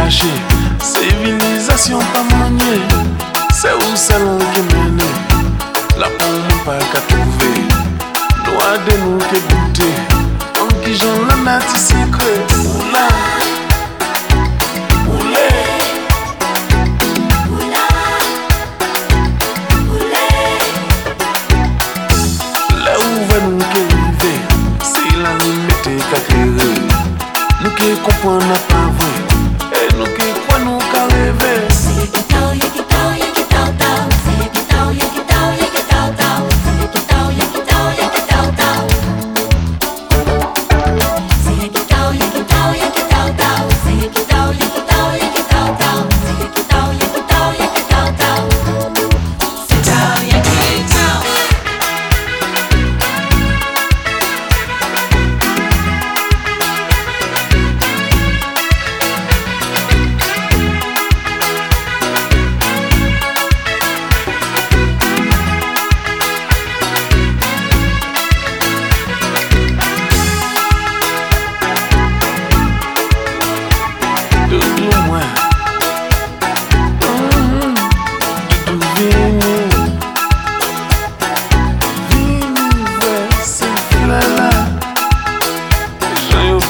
caché Civilisation pas maniée C'est où salon qui mène La pomme pas qu'à trouver Noir de nous qui goûter En qui j'en la nati secret. Oula. Oulé Là où va nous qui river C'est la limite qu'à créer Nous qui comprenons pas vrai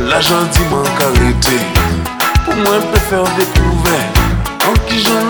L'agent dit manque à Pour moi, je peux faire découvert En qui j'en